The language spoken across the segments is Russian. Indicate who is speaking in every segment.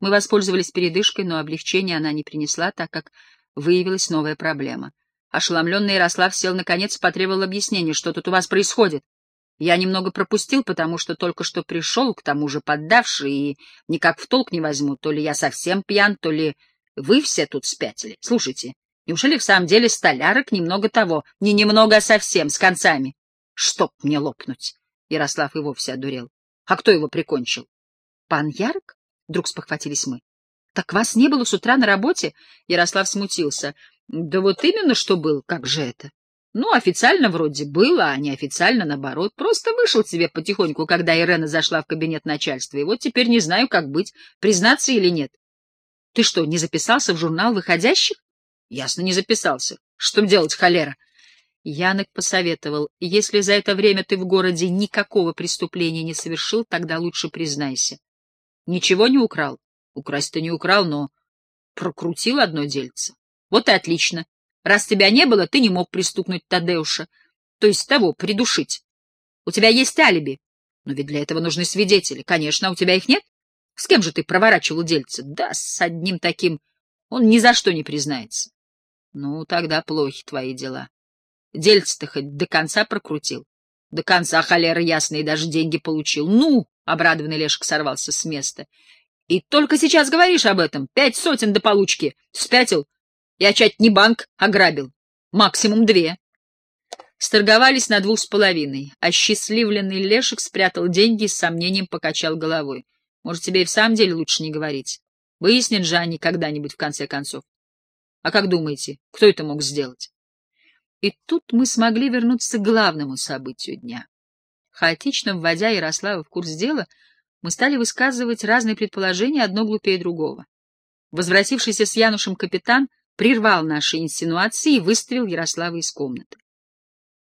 Speaker 1: Мы воспользовались передышкой, но облегчения она не принесла, так как выявилась новая проблема. Ошеломленный Ярослав сел наконец и потребовал объяснения, что тут у вас происходит. Я немного пропустил, потому что только что пришел, к тому же поддавший, и никак в толк не возьму, то ли я совсем пьян, то ли вы все тут спятили. Слушайте, неужели в самом деле столярок немного того? Не немного, а совсем, с концами. Чтоб мне лопнуть. Ярослав и вовсе одурел. А кто его прикончил? Пан Ярк? Вдруг спохватились мы. Так вас не было с утра на работе? Ярослав смутился. Да вот именно что был, как же это? Ну, официально вроде было, а неофициально наоборот. Просто вышел себе потихоньку, когда Ирена зашла в кабинет начальства. И вот теперь не знаю, как быть, признаться или нет. Ты что, не записался в журнал выходящих? Ясно, не записался. Что делать, холера? Янок посоветовал, если за это время ты в городе никакого преступления не совершил, тогда лучше признайся. Ничего не украл? Украсть-то не украл, но прокрутил одно дельце. Вот и отлично. Раз тебя не было, ты не мог пристукнуть Тадеуша, то есть того, придушить. У тебя есть алиби, но ведь для этого нужны свидетели. Конечно, а у тебя их нет? С кем же ты проворачивал дельце? Да, с одним таким. Он ни за что не признается. Ну, тогда плохи твои дела. Дельце-то хоть до конца прокрутил. До конца холера ясно и даже деньги получил. Ну, обрадованный Лешек сорвался с места. И только сейчас говоришь об этом. Пять сотен до получки. Спятил? Я чать не банк ограбил. Максимум две. Сторговались на двух с половиной, а счастливленный Лешек спрятал деньги и с сомнением покачал головой. Может, тебе и в самом деле лучше не говорить. Выяснят же они когда-нибудь в конце концов. А как думаете, кто это мог сделать? И тут мы смогли вернуться к главному событию дня. Хаотично вводя Ярослава в курс дела, мы стали высказывать разные предположения, одно глупее другого. Возвратившийся с Янушем капитан — прервал наши инсинуации и выставил Ярослава из комнаты.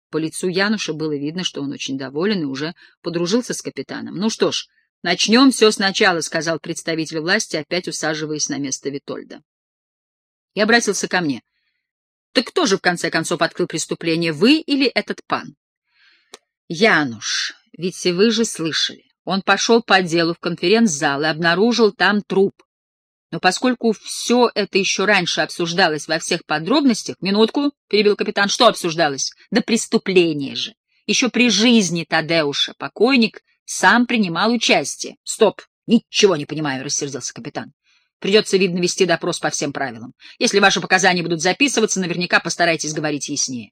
Speaker 1: По лицу Януша было видно, что он очень доволен и уже подружился с капитаном. — Ну что ж, начнем все сначала, — сказал представитель власти, опять усаживаясь на место Витольда. И обратился ко мне. — Так кто же, в конце концов, открыл преступление, вы или этот пан? — Януш, ведь вы же слышали. Он пошел по делу в конференц-зал и обнаружил там труп. Но поскольку все это еще раньше обсуждалось во всех подробностях... Минутку, — перебил капитан, — что обсуждалось? Да преступление же. Еще при жизни Тадеуша покойник сам принимал участие. Стоп, ничего не понимаю, — рассердился капитан. Придется, видно, вести допрос по всем правилам. Если ваши показания будут записываться, наверняка постарайтесь говорить яснее.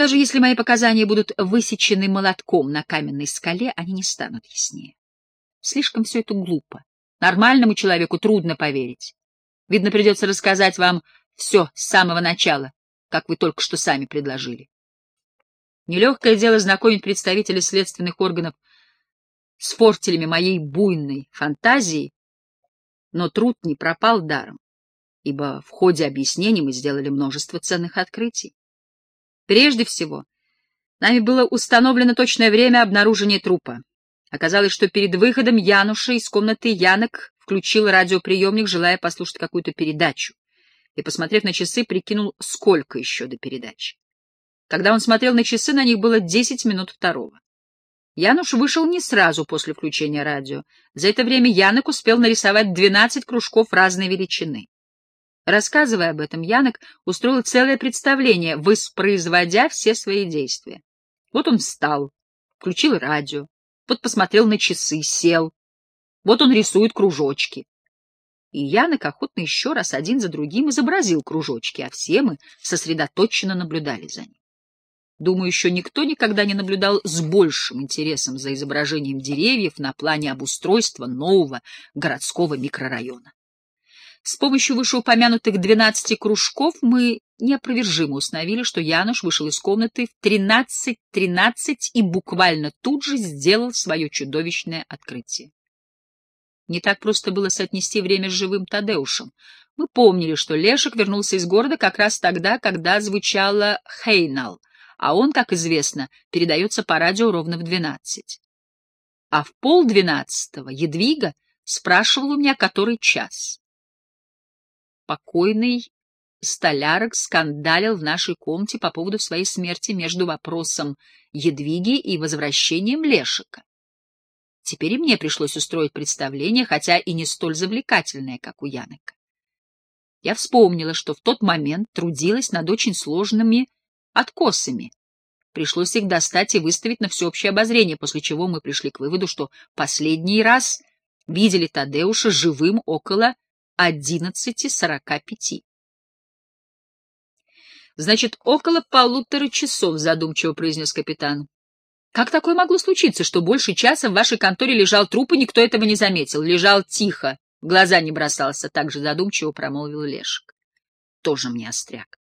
Speaker 1: Даже если мои показания будут высечены молотком на каменной скале, они не станут яснее. Слишком все это глупо. Нормальному человеку трудно поверить. Видно, придется рассказать вам все с самого начала, как вы только что сами предложили. Нелегкое дело знакомить представителей следственных органов с фортелями моей буйной фантазии, но труд не пропал даром, ибо в ходе объяснений мы сделали множество ценных открытий. Прежде всего, нами было установлено точное время обнаружения трупа. Оказалось, что перед выходом Януша из комнаты Янок включил радиоприемник, желая послушать какую-то передачу, и, посмотрев на часы, прикинул, сколько еще до передачи. Когда он смотрел на часы, на них было десять минут второго. Януш вышел не сразу после включения радио. За это время Янок успел нарисовать двенадцать кружков разной величины. Рассказывая об этом, Янок устроил целое представление, воспроизводя все свои действия. Вот он встал, включил радио, вот посмотрел на часы, сел. Вот он рисует кружочки. И Янок охотно еще раз один за другим изобразил кружочки, а все мы сосредоточенно наблюдали за ним. Думаю, еще никто никогда не наблюдал с большим интересом за изображением деревьев на плане обустройства нового городского микрорайона. С помощью вышеупомянутых двенадцати кружков мы неопровержимо установили, что Януш вышел из комнаты в тринадцать тринадцать и буквально тут же сделал свое чудовищное открытие. Не так просто было соотнести время с живым Тадеушем. Мы помнили, что Лешек вернулся из города как раз тогда, когда звучало «Хейнал», а он, как известно, передается по радио ровно в двенадцать. А в полдвенадцатого Едвига спрашивал у меня, который час покойный столярок скандалил в нашей комнате по поводу своей смерти между вопросом Едвиги и возвращением Лешика. Теперь и мне пришлось устроить представление, хотя и не столь завлекательное, как у Янека. Я вспомнила, что в тот момент трудилась над очень сложными откосами. Пришлось их достать и выставить на всеобщее обозрение, после чего мы пришли к выводу, что последний раз видели Тадеуша живым около одиннадцати сорока пяти. Значит, около полутора часов, задумчиво произнес капитан. Как такое могло случиться, что больше часа в вашей конторе лежал труп, и никто этого не заметил? Лежал тихо, в глаза не бросался, так же задумчиво промолвил Лешек. Тоже мне остряк.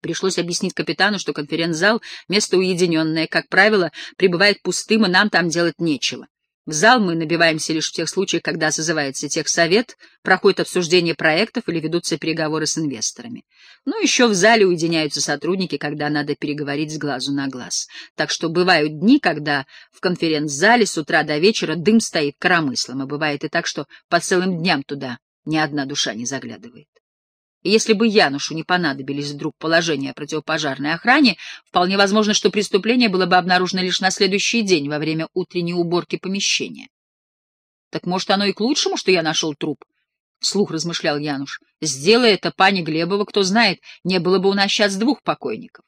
Speaker 1: Пришлось объяснить капитану, что конференц-зал — место уединенное, как правило, пребывает пустым, и нам там делать нечего. В зал мы набиваемся лишь в тех случаях, когда созывается техсовет, проходит обсуждение проектов или ведутся переговоры с инвесторами. Ну, еще в зале уединяются сотрудники, когда надо переговорить с глазу на глаз. Так что бывают дни, когда в конференц-зале с утра до вечера дым стоит коромыслом, и бывает и так, что по целым дням туда ни одна душа не заглядывает. Если бы Янушу не понадобились вдруг положения о противопожарной охране, вполне возможно, что преступление было бы обнаружено лишь на следующий день во время утренней уборки помещения. Так может, оно и к лучшему, что я нашел труп? Слух размышлял Януш. Сделай это пани Глебова, кто знает, не было бы у нас сейчас двух покойников.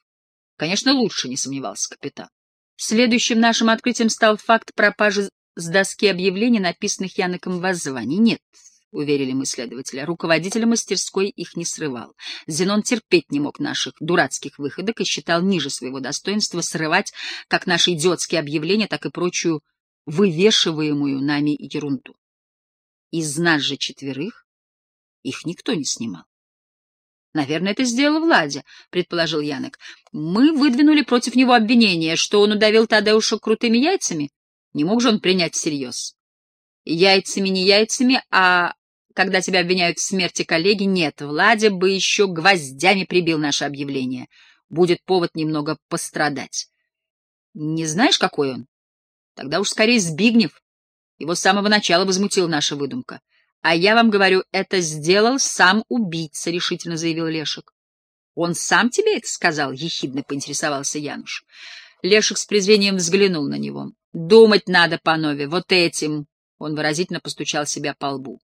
Speaker 1: Конечно, лучше, не сомневался капитан. Следующим нашим открытием стал факт пропажи с доски объявлений, написанных Яноком в воззвании. Нет, — уверили мы следователя. Руководитель мастерской их не срывал. Зенон терпеть не мог наших дурацких выходок и считал ниже своего достоинства срывать как наши идиотские объявления, так и прочую вывешиваемую нами ерунду. Из нас же четверых их никто не снимал. «Наверное, это сделала Владя», — предположил Янок. «Мы выдвинули против него обвинение, что он удавил Тадеуша крутыми яйцами. Не мог же он принять всерьез?» «Яйцами не яйцами, а когда тебя обвиняют в смерти коллеги, нет, Владя бы еще гвоздями прибил наше объявление. Будет повод немного пострадать. Не знаешь, какой он? Тогда уж скорее Збигнев. Его с самого начала возмутила наша выдумка. А я вам говорю, это сделал сам убийца, — решительно заявил Лешек. Он сам тебе это сказал? — ехидно поинтересовался Януш. Лешек с презрением взглянул на него. Думать надо, панове, вот этим. Он выразительно постучал себя по лбу.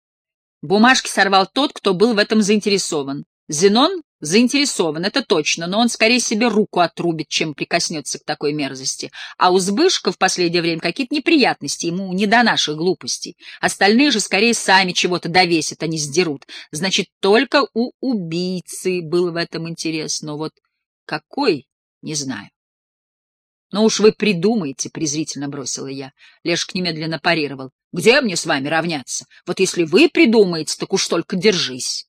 Speaker 1: Бумажки сорвал тот, кто был в этом заинтересован. Зенон заинтересован, это точно, но он скорее себе руку отрубит, чем прикоснется к такой мерзости. А у Збышка в последнее время какие-то неприятности, ему не до наших глупостей. Остальные же скорее сами чего-то довесят, а не сдерут. Значит, только у убийцы был в этом интерес, но вот какой, не знаю. «Ну уж вы придумаете», — презрительно бросила я. Лешк немедленно парировал. «Где мне с вами равняться? Вот если вы придумаете, так уж только держись».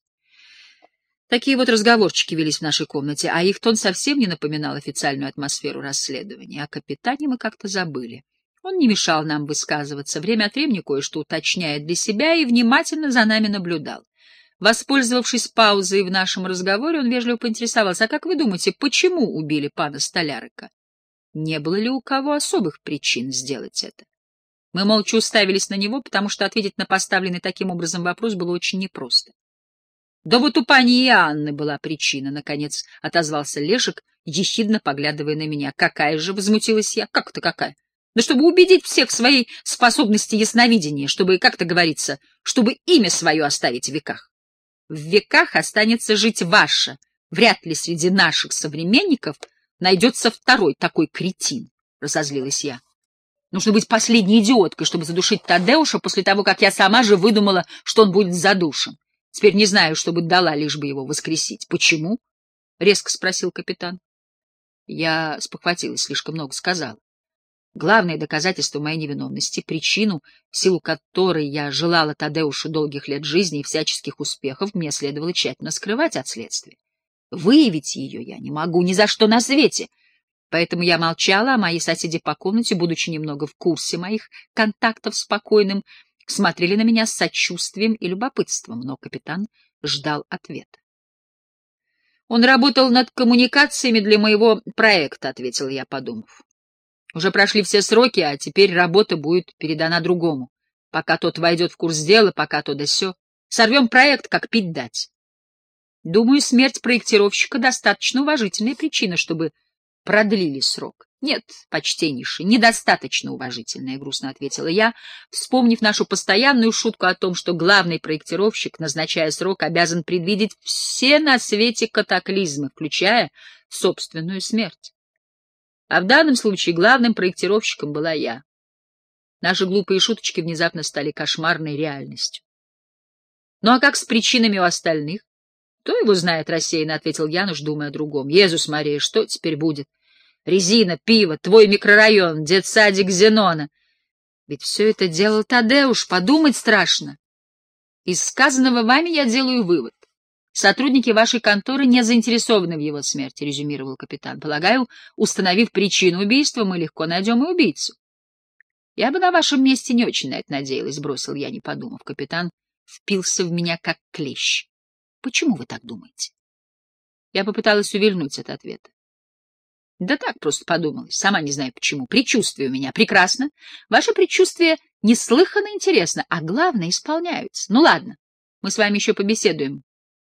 Speaker 1: Такие вот разговорчики велись в нашей комнате, а их тон совсем не напоминал официальную атмосферу расследования. О капитане мы как-то забыли. Он не мешал нам высказываться, время от времени кое-что уточняя для себя и внимательно за нами наблюдал. Воспользовавшись паузой в нашем разговоре, он вежливо поинтересовался, а как вы думаете, почему убили пана Столярика? Не было ли у кого особых причин сделать это? Мы молча уставились на него, потому что ответить на поставленный таким образом вопрос было очень непросто. Да вот у пани Анны была причина, — наконец отозвался Лешек, ехидно поглядывая на меня. Какая же, — возмутилась я, — как-то какая? Да чтобы убедить всех в своей способности ясновидения, чтобы, как-то говорится, чтобы имя свое оставить в веках. В веках останется жить ваше, вряд ли среди наших современников — найдется второй такой кретин, — разозлилась я. Нужно быть последней идиоткой, чтобы задушить Тадеуша после того, как я сама же выдумала, что он будет задушен. Теперь не знаю, что бы дала, лишь бы его воскресить. — Почему? — резко спросил капитан. Я спохватилась, слишком много сказала. Главное доказательство моей невиновности, причину, силу которой я желала Тадеушу долгих лет жизни и всяческих успехов, мне следовало тщательно скрывать от следствия. Выявить ее я не могу ни за что на свете. Поэтому я молчала, а мои соседи по комнате, будучи немного в курсе моих контактов с покойным, смотрели на меня с сочувствием и любопытством, но капитан ждал ответа. «Он работал над коммуникациями для моего проекта», — ответил я, подумав. «Уже прошли все сроки, а теперь работа будет передана другому. Пока тот войдет в курс дела, пока то да сё. Сорвем проект, как пить дать. Думаю, смерть проектировщика — достаточно уважительная причина, чтобы продлили срок. — Нет, почтеннейший, недостаточно уважительная, — грустно ответила я, вспомнив нашу постоянную шутку о том, что главный проектировщик, назначая срок, обязан предвидеть все на свете катаклизмы, включая собственную смерть. А в данном случае главным проектировщиком была я. Наши глупые шуточки внезапно стали кошмарной реальностью. — Ну а как с причинами у остальных? — Кто его знает, — рассеянно ответил Януш, думая о другом. — Езус Мария, что теперь будет? Резина, пиво, твой микрорайон, детсадик Зенона. Ведь все это делал Тадеуш, подумать страшно. Из сказанного вами я делаю вывод. Сотрудники вашей конторы не заинтересованы в его смерти, — резюмировал капитан. Полагаю, установив причину убийства, мы легко найдем и убийцу. Я бы на вашем месте не очень на это надеялась, — бросил я, не подумав. Капитан впился в меня как клещ. Почему вы так думаете? Я попыталась увильнуть от ответа. Да так просто подумалось, сама не знаю почему. Предчувствие у меня прекрасно. Ваши предчувствия неслыханно интересно, а главное — исполняются. Ну ладно, мы с вами еще побеседуем,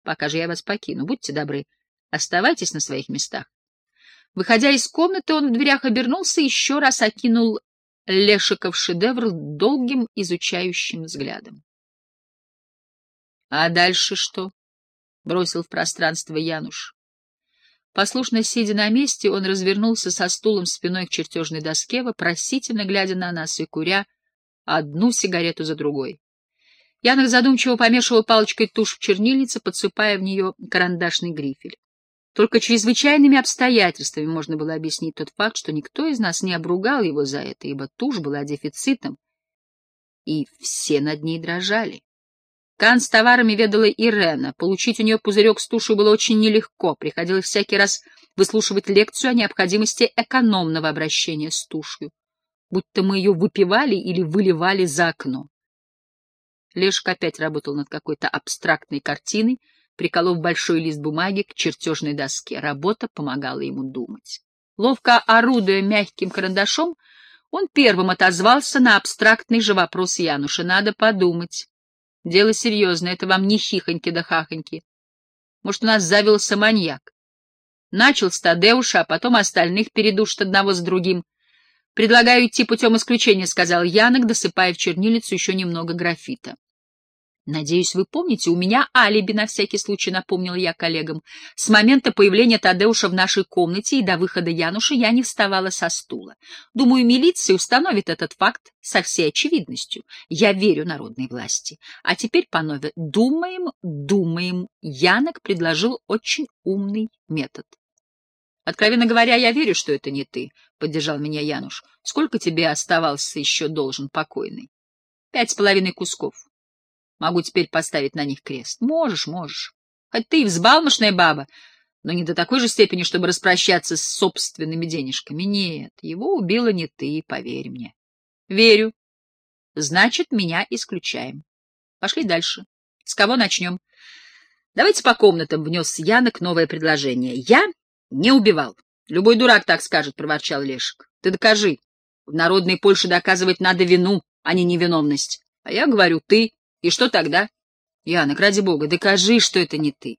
Speaker 1: пока же я вас покину. Будьте добры, оставайтесь на своих местах. Выходя из комнаты, он в дверях обернулся и еще раз окинул Лешиков шедевр долгим изучающим взглядом. — А дальше что? — бросил в пространство Януш. Послушно сидя на месте, он развернулся со стулом спиной к чертежной доске, вопросительно глядя на нас и куря одну сигарету за другой. Янок задумчиво помешивал палочкой тушь в чернильнице, подсыпая в нее карандашный грифель. Только чрезвычайными обстоятельствами можно было объяснить тот факт, что никто из нас не обругал его за это, ибо тушь была дефицитом, и все над ней дрожали. Кан с товарами ведала Ирена. Получить у нее пузырек с тушью было очень нелегко. Приходилось всякий раз выслушивать лекцию о необходимости экономного обращения с тушью, будто мы ее выпивали или выливали за окно. Лешка опять работал над какой-то абстрактной картиной, приколов большой лист бумаги к чертежной доске. Работа помогала ему думать. Ловко орудуя мягким карандашом, он первым отозвался на абстрактный же вопрос Януша. Надо подумать. Дело серьезное, это вам не хихоньки да хахоньки. Может, у нас завелся маньяк. Начал с Тадеуша, а потом остальных передушит одного с другим. Предлагаю идти путем исключения, — сказал Янок, досыпая в чернилицу еще немного графита. «Надеюсь, вы помните, у меня алиби на всякий случай», — напомнил я коллегам. «С момента появления Тадеуша в нашей комнате и до выхода Януша я не вставала со стула. Думаю, милиция установит этот факт со всей очевидностью. Я верю народной власти. А теперь, панове, думаем, думаем». Янок предложил очень умный метод. «Откровенно говоря, я верю, что это не ты», — поддержал меня Януш. «Сколько тебе оставался еще должен покойный?» «Пять с половиной кусков». Могу теперь поставить на них крест. Можешь, можешь. Хоть ты и взбалмошная баба, но не до такой же степени, чтобы распрощаться с собственными денежками. Нет, его убила не ты, поверь мне. Верю. Значит, меня исключаем. Пошли дальше. С кого начнем? Давайте по комнатам, — внес Янок новое предложение. Я не убивал. Любой дурак так скажет, — проворчал Лешек. Ты докажи. В народной Польше доказывать надо вину, а не невиновность. А я говорю, ты и что тогда? Янок, ради бога, докажи, что это не ты.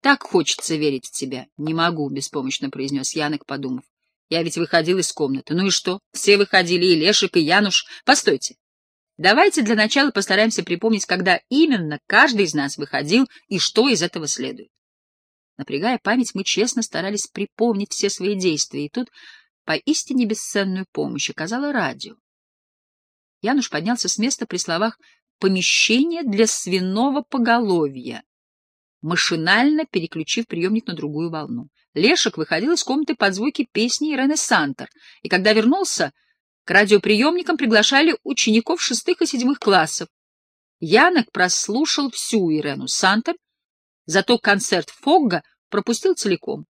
Speaker 1: Так хочется верить в тебя. Не могу, — беспомощно произнес Янок, подумав. Я ведь выходил из комнаты. Ну и что? Все выходили, и Лешик, и Януш. Постойте. Давайте для начала постараемся припомнить, когда именно каждый из нас выходил и что из этого следует. Напрягая память, мы честно старались припомнить все свои действия, и тут поистине бесценную помощь оказало радио. Януш поднялся с места при словах помещение для свиного поголовья, машинально переключив приемник на другую волну. Лешек выходил из комнаты под звуки песни Ирены Сантер, и когда вернулся, к радиоприемникам приглашали учеников шестых и седьмых классов. Янок прослушал всю Ирену Сантер, зато концерт Фогга пропустил целиком.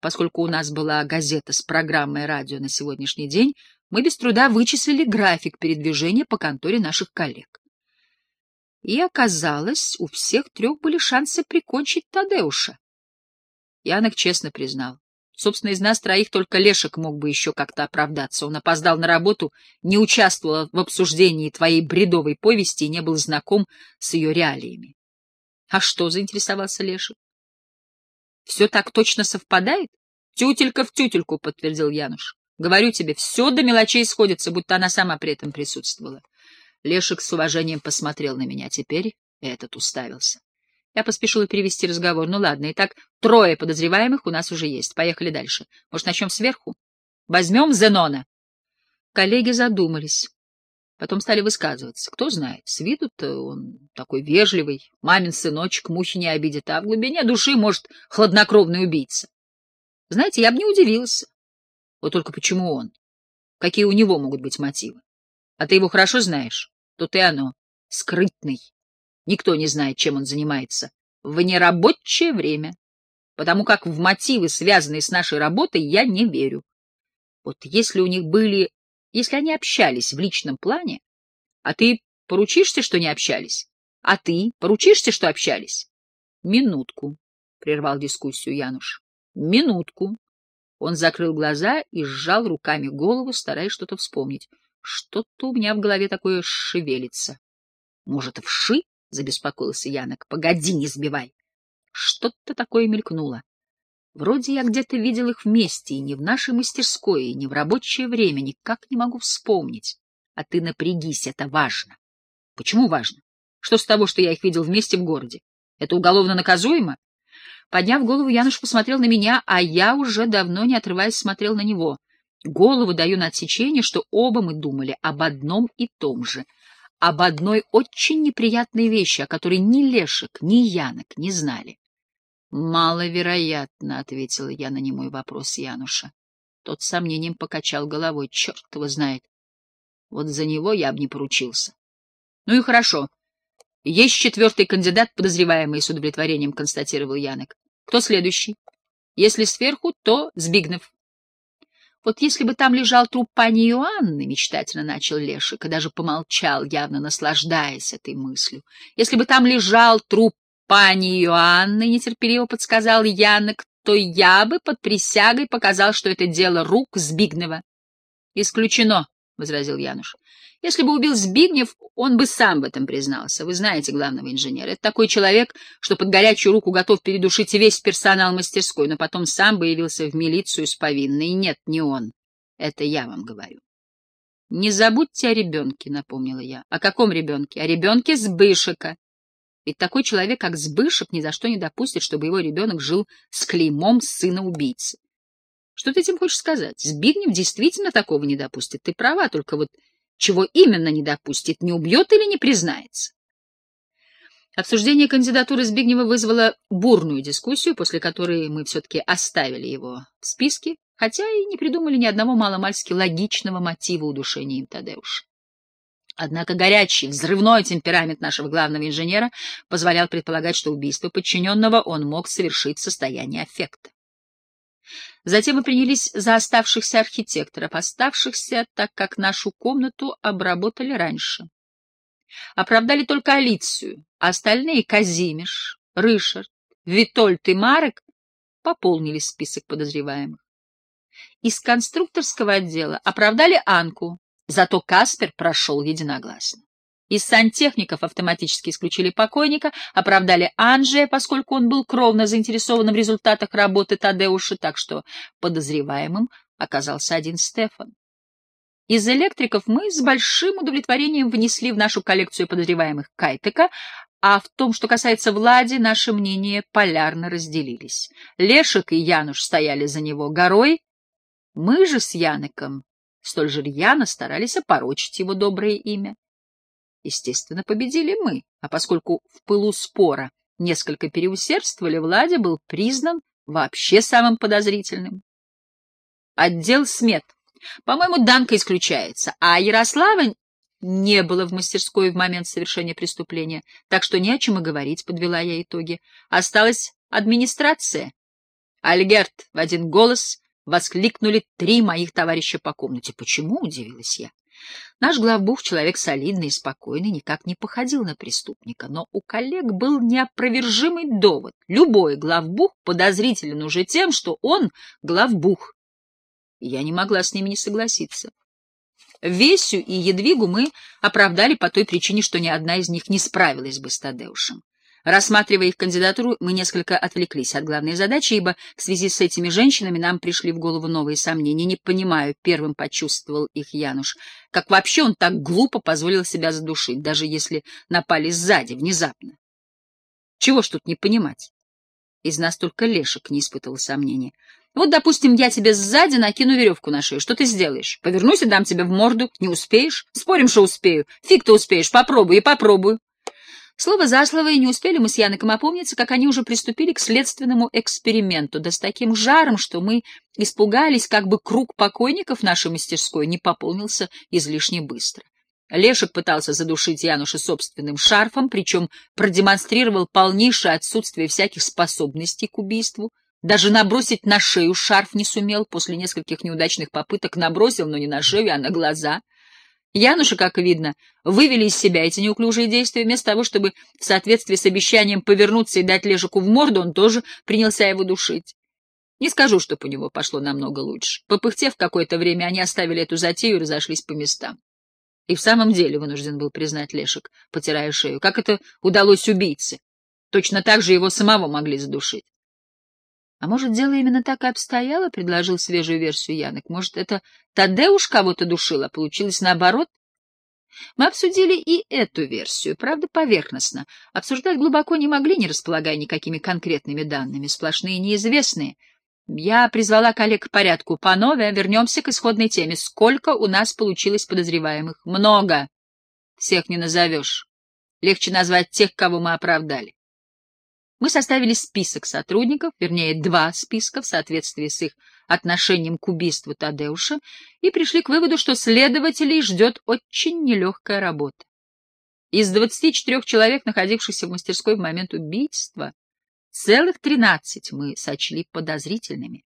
Speaker 1: Поскольку у нас была газета с программой радио на сегодняшний день, мы без труда вычислили график передвижения по конторе наших коллег. И оказалось, у всех трех были шансы прикончить Тадеуша. Янок честно признал. Собственно, из нас троих только Лешек мог бы еще как-то оправдаться. Он опоздал на работу, не участвовал в обсуждении твоей бредовой повести и не был знаком с ее реалиями. — А что? — заинтересовался Лешек. — Все так точно совпадает? — Тютелька в тютельку, — подтвердил Януш. Говорю тебе, все до мелочей сходится, будто она сама при этом присутствовала. Лешек с уважением посмотрел на меня. Теперь этот уставился. Я поспешила перевести разговор. Ну ладно, итак, трое подозреваемых у нас уже есть. Поехали дальше. Может, начнем сверху? Возьмем Зенона. Коллеги задумались. Потом стали высказываться. Кто знает, с виду-то он такой вежливый, мамин сыночек мухи не обидит, а в глубине души, может, хладнокровный убийца. Знаете, я бы не удивился. Вот только почему он? Какие у него могут быть мотивы? А ты его хорошо знаешь? Тут и оно. Скрытный. Никто не знает, чем он занимается. В нерабочее время. Потому как в мотивы, связанные с нашей работой, я не верю. Вот если у них были если они общались в личном плане, а ты поручишься, что не общались? А ты поручишься, что общались? Минутку, — прервал дискуссию Януш. Минутку. Он закрыл глаза и сжал руками голову, стараясь что-то вспомнить. Что-то у меня в голове такое шевелится. Может, вши? — забеспокоился Янок. — Погоди, не сбивай. Что-то такое мелькнуло. Вроде я где-то видел их вместе, и не в нашей мастерской, и не в рабочее время, никак не могу вспомнить. А ты напрягись, это важно. Почему важно? Что с того, что я их видел вместе в городе? Это уголовно наказуемо? Подняв голову, Януш посмотрел на меня, а я уже давно, не отрываясь, смотрел на него. Голову даю на отсечение, что оба мы думали об одном и том же. Об одной очень неприятной вещи, о которой ни Лешек, ни Янок не знали. Маловероятно, — ответила я на немой вопрос Януша. Тот с сомнением покачал головой. Черт его знает. Вот за него я бы не поручился. Ну и хорошо. Есть четвертый кандидат, подозреваемый, с удовлетворением констатировал Янок. Кто следующий? Если сверху, то Збигнев. Вот если бы там лежал труп пани Иоанны, мечтательно начал Лешик, и даже помолчал, явно наслаждаясь этой мыслью. Если бы там лежал труп пани Иоанны, — нетерпеливо подсказал Янок, — то я бы под присягой показал, что это дело рук Збигнева. — Исключено, — возразил Януш. — Если бы убил Збигнев, он бы сам в этом признался. Вы знаете главного инженера. Это такой человек, что под горячую руку готов передушить весь персонал мастерской, но потом сам бы явился в милицию с повинной. Нет, не он. Это я вам говорю. — Не забудьте о ребенке, — напомнила я. — О каком ребенке? О ребенке Сбышика. Ведь такой человек, как Сбышек, ни за что не допустит, чтобы его ребенок жил с клеймом сына убийцы. Что ты этим хочешь сказать? Збигнев действительно такого не допустит. Ты права, только вот чего именно не допустит, не убьет или не признается? Обсуждение кандидатуры Збигнева вызвало бурную дискуссию, после которой мы все-таки оставили его в списке, хотя и не придумали ни одного маломальски логичного мотива удушения им Тадеуша. Однако горячий, взрывной темперамент нашего главного инженера позволял предполагать, что убийство подчиненного он мог совершить в состоянии аффекта. Затем мы принялись за оставшихся архитекторов, оставшихся, так как нашу комнату обработали раньше. Оправдали только Алицию, а остальные — Казимиш, Рышард, Витольд и Марек — пополнили список подозреваемых. Из конструкторского отдела оправдали Анку, Зато Каспер прошел единогласно. Из сантехников автоматически исключили покойника, оправдали Анджия, поскольку он был кровно заинтересован в результатах работы Тадеуша, так что подозреваемым оказался один Стефан. Из электриков мы с большим удовлетворением внесли в нашу коллекцию подозреваемых Кайтека, а в том, что касается Влади, наши мнения полярно разделились. Лешек и Януш стояли за него горой, мы же с Яноком столь же рьяно старались опорочить его доброе имя. Естественно, победили мы, а поскольку в пылу спора несколько переусердствовали, Владя был признан вообще самым подозрительным. Отдел смет. По-моему, Данка исключается, а Ярослава не было в мастерской в момент совершения преступления, так что не о чем и говорить, подвела я итоги. Осталась администрация. Альгерт в один голос воскликнули три моих товарища по комнате. Почему, удивилась я. Наш главбух, человек солидный и спокойный, никак не походил на преступника, но у коллег был неопровержимый довод. Любой главбух подозрителен уже тем, что он главбух. я не могла с ними не согласиться. Весю и Едвигу мы оправдали по той причине, что ни одна из них не справилась бы с Тадеушем. Рассматривая их кандидатуру, мы несколько отвлеклись от главной задачи, ибо в связи с этими женщинами нам пришли в голову новые сомнения. Не понимаю, первым почувствовал их Януш, как вообще он так глупо позволил себя задушить, даже если напали сзади, внезапно. Чего ж тут не понимать? Из нас только Лешек не испытывал сомнений. Вот, допустим, я тебе сзади накину веревку на шею. Что ты сделаешь? Повернусь и дам тебе в морду. Не успеешь? Спорим, что успею. Фиг ты успеешь. Попробуй и попробую. Слово за слово, и не успели мы с Яноком опомниться, как они уже приступили к следственному эксперименту, да с таким жаром, что мы испугались, как бы круг покойников нашей мастерской не пополнился излишне быстро. Лешек пытался задушить Януша собственным шарфом, причем продемонстрировал полнейшее отсутствие всяких способностей к убийству. Даже набросить на шею шарф не сумел, после нескольких неудачных попыток набросил, но не на шею, а на глаза — Януша, как видно, вывели из себя эти неуклюжие действия. Вместо того, чтобы в соответствии с обещанием повернуться и дать Лежику в морду, он тоже принялся его душить. Не скажу, что у него пошло намного лучше. Попыхтев какое-то время, они оставили эту затею и разошлись по местам. И в самом деле вынужден был признать Лешек, потирая шею. Как это удалось убийце? Точно так же его самого могли задушить. — А может, дело именно так и обстояло? — предложил свежую версию Янок. — Может, это Тадеуш кого-то душил, а получилось наоборот? Мы обсудили и эту версию, правда, поверхностно. Обсуждать глубоко не могли, не располагая никакими конкретными данными, сплошные неизвестные. Я призвала коллег к порядку. По нове вернемся к исходной теме. Сколько у нас получилось подозреваемых? Много. Всех не назовешь. Легче назвать тех, кого мы оправдали. Мы составили список сотрудников, вернее, два списка в соответствии с их отношением к убийству Тадеуша, и пришли к выводу, что следователей ждет очень нелегкая работа. Из 24 человек, находившихся в мастерской в момент убийства, целых 13 мы сочли подозрительными.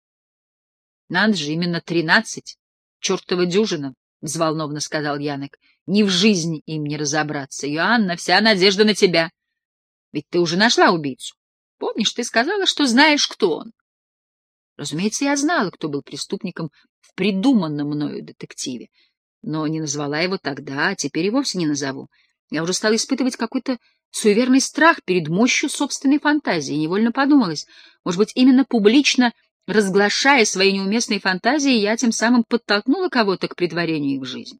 Speaker 1: — Надо же, именно 13, чертова дюжина, — взволнованно сказал Янек. — Ни в жизни им не разобраться. Иоанна, вся надежда на тебя. Ведь ты уже нашла убийцу. Помнишь, ты сказала, что знаешь, кто он? Разумеется, я знала, кто был преступником в придуманном мною детективе, но не назвала его тогда, а теперь и вовсе не назову. Я уже стала испытывать какой-то суеверный страх перед мощью собственной фантазии, и невольно подумалась, может быть, именно публично разглашая свои неуместные фантазии, я тем самым подтолкнула кого-то к предварению их в жизнь.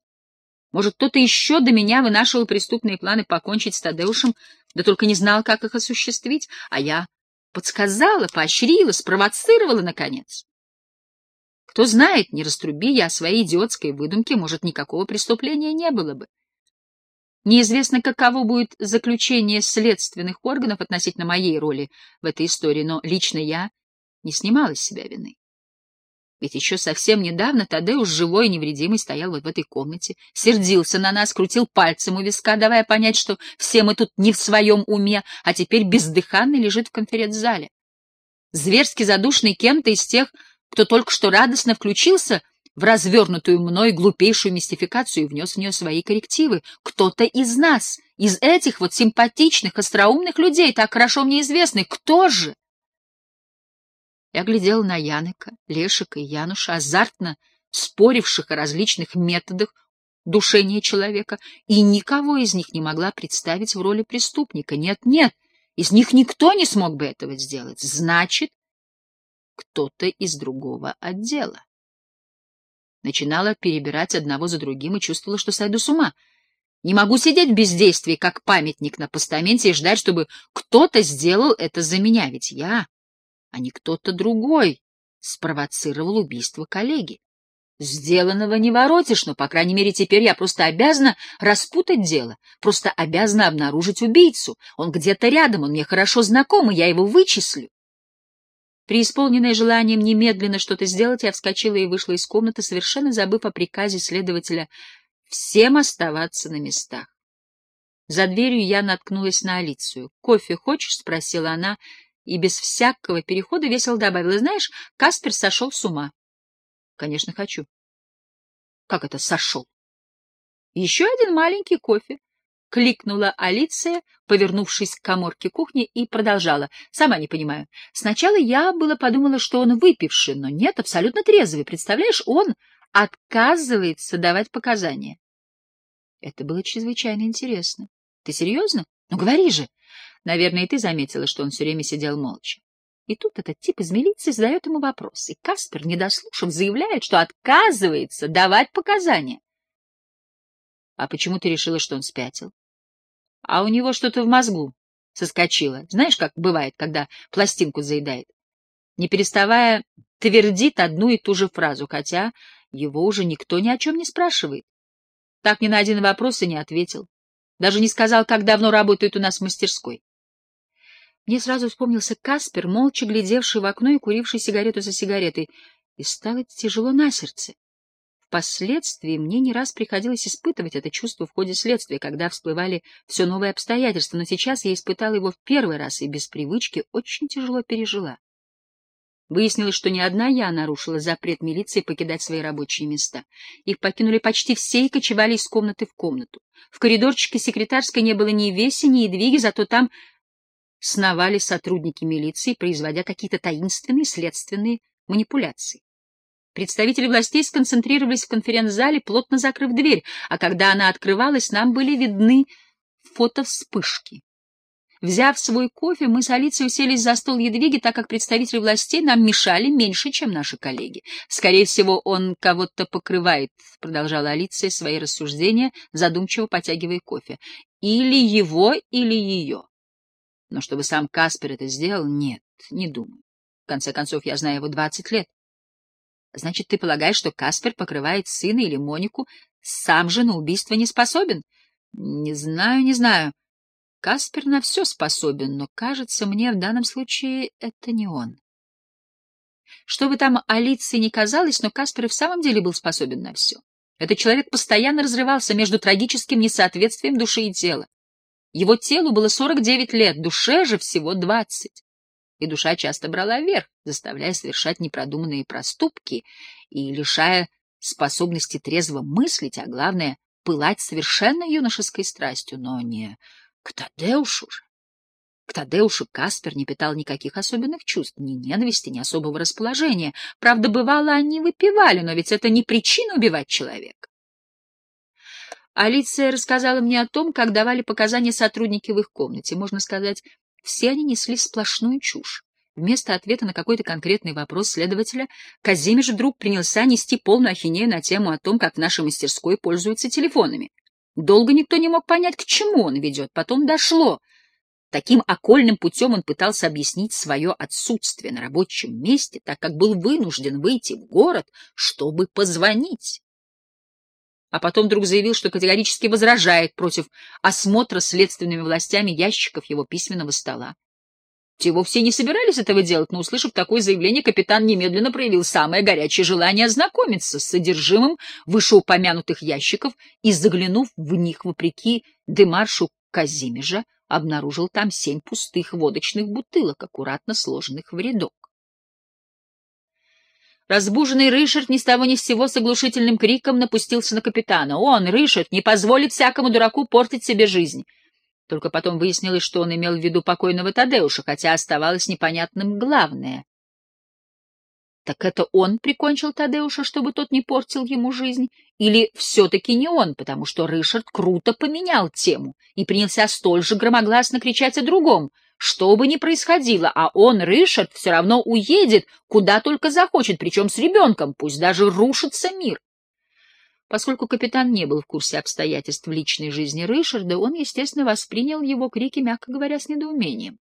Speaker 1: Может, кто-то еще до меня вынашивал преступные планы покончить с Тадеушем, да только не знал, как их осуществить, а я подсказала, поощрила, спровоцировала, наконец. Кто знает, не раструби я о своей идиотской выдумке, может, никакого преступления не было бы. Неизвестно, каково будет заключение следственных органов относительно моей роли в этой истории, но лично я не снимала с себя вины. Ведь еще совсем недавно Тадеуш живой и невредимый стоял вот в этой комнате, сердился на нас, крутил пальцем у виска, давая понять, что все мы тут не в своем уме, а теперь бездыханный лежит в конференц-зале. Зверски задушный кем-то из тех, кто только что радостно включился в развернутую мной глупейшую мистификацию и внес в нее свои коррективы. Кто-то из нас, из этих вот симпатичных, остроумных людей, так хорошо мне известных, кто же? Я глядел на Янека, Лешика и Януша, азартно споривших о различных методах душения человека, и никого из них не могла представить в роли преступника. Нет, нет, из них никто не смог бы этого сделать. Значит, кто-то из другого отдела. Начинала перебирать одного за другим и чувствовала, что сойду с ума. Не могу сидеть в бездействии, как памятник на постаменте, и ждать, чтобы кто-то сделал это за меня, ведь я а не кто-то другой спровоцировал убийство коллеги. Сделанного не воротишь, но, по крайней мере, теперь я просто обязана распутать дело, просто обязана обнаружить убийцу. Он где-то рядом, он мне хорошо знаком, и я его вычислю. Преисполненное желанием немедленно что-то сделать, я вскочила и вышла из комнаты, совершенно забыв о приказе следователя всем оставаться на местах. За дверью я наткнулась на Алицию. «Кофе хочешь?» — спросила она, и без всякого перехода весело добавила, знаешь, Каспер сошел с ума. — Конечно, хочу. — Как это сошел? — Еще один маленький кофе. — кликнула Алиция, повернувшись к коморке кухни, и продолжала. — Сама не понимаю. Сначала я было подумала, что он выпивший, но нет, абсолютно трезвый. Представляешь, он отказывается давать показания. Это было чрезвычайно интересно. — Ты серьезно? Ну, говори же. Наверное, и ты заметила, что он все время сидел молча. И тут этот тип из милиции задает ему вопрос, и Каспер, не дослушав, заявляет, что отказывается давать показания. А почему ты решила, что он спятил? А у него что-то в мозгу соскочило. Знаешь, как бывает, когда пластинку заедает? Не переставая, твердит одну и ту же фразу, хотя его уже никто ни о чем не спрашивает. Так ни на один вопрос и не ответил. Даже не сказал, как давно работает у нас в мастерской. Мне сразу вспомнился Каспер, молча глядевший в окно и куривший сигарету за сигаретой, и стало тяжело на сердце. Впоследствии мне не раз приходилось испытывать это чувство в ходе следствия, когда всплывали все новые обстоятельства, но сейчас я испытала его в первый раз и без привычки очень тяжело пережила. Выяснилось, что не одна я нарушила запрет милиции покидать свои рабочие места. Их покинули почти все и кочевали из комнаты в комнату. В коридорчике секретарской не было ни веси, ни двиги, зато там сновали сотрудники милиции, производя какие-то таинственные следственные манипуляции. Представители властей сконцентрировались в конференц-зале, плотно закрыв дверь, а когда она открывалась, нам были видны фотовспышки. Взяв свой кофе, мы с Алицией уселись за стол Едвиги, так как представители властей нам мешали меньше, чем наши коллеги. Скорее всего, он кого-то покрывает, — продолжала Алиция свои рассуждения, задумчиво потягивая кофе. Или его, или ее. Но чтобы сам Каспер это сделал, нет, не думаю. В конце концов, я знаю его двадцать лет. Значит, ты полагаешь, что Каспер покрывает сына или Монику, сам же на убийство не способен? Не знаю, не знаю. Каспер на все способен, но, кажется мне, в данном случае это не он. Что бы там Алиции ни казалось, но Каспер и в самом деле был способен на все. Этот человек постоянно разрывался между трагическим несоответствием души и тела. Его телу было 49 лет, душе же всего 20. И душа часто брала верх, заставляя совершать непродуманные проступки и лишая способности трезво мыслить, а главное — пылать совершенно юношеской страстью, но не к Тадеушу же. К Тадеушу Каспер не питал никаких особенных чувств, ни ненависти, ни особого расположения. Правда, бывало, они выпивали, но ведь это не причина убивать человека. Алиция рассказала мне о том, как давали показания сотрудники в их комнате. Можно сказать, все они несли сплошную чушь. Вместо ответа на какой-то конкретный вопрос следователя Казимиш вдруг принялся нести полную ахинею на тему о том, как в нашей мастерской пользуются телефонами. Долго никто не мог понять, к чему он ведет. Потом дошло. Таким окольным путем он пытался объяснить свое отсутствие на рабочем месте, так как был вынужден выйти в город, чтобы позвонить. А потом вдруг заявил, что категорически возражает против осмотра следственными властями ящиков его письменного стола. Те вовсе не собирались этого делать, но, услышав такое заявление, капитан немедленно проявил самое горячее желание ознакомиться с содержимым вышеупомянутых ящиков и, заглянув в них вопреки демаршу Казимежа, обнаружил там семь пустых водочных бутылок, аккуратно сложенных в рядок. Разбуженный Рышард ни с того ни с сего с оглушительным криком напустился на капитана. «Он, Рышард, не позволит всякому дураку портить себе жизнь!» Только потом выяснилось, что он имел в виду покойного Тадеуша, хотя оставалось непонятным главное. Так это он прикончил Тадеуша, чтобы тот не портил ему жизнь? Или все-таки не он, потому что Ришард круто поменял тему и принялся столь же громогласно кричать о другом? Что бы ни происходило, а он, Ришард, все равно уедет, куда только захочет, причем с ребенком, пусть даже рушится мир. Поскольку капитан не был в курсе обстоятельств личной жизни Ришарда, он, естественно, воспринял его крики, мягко говоря, с недоумением.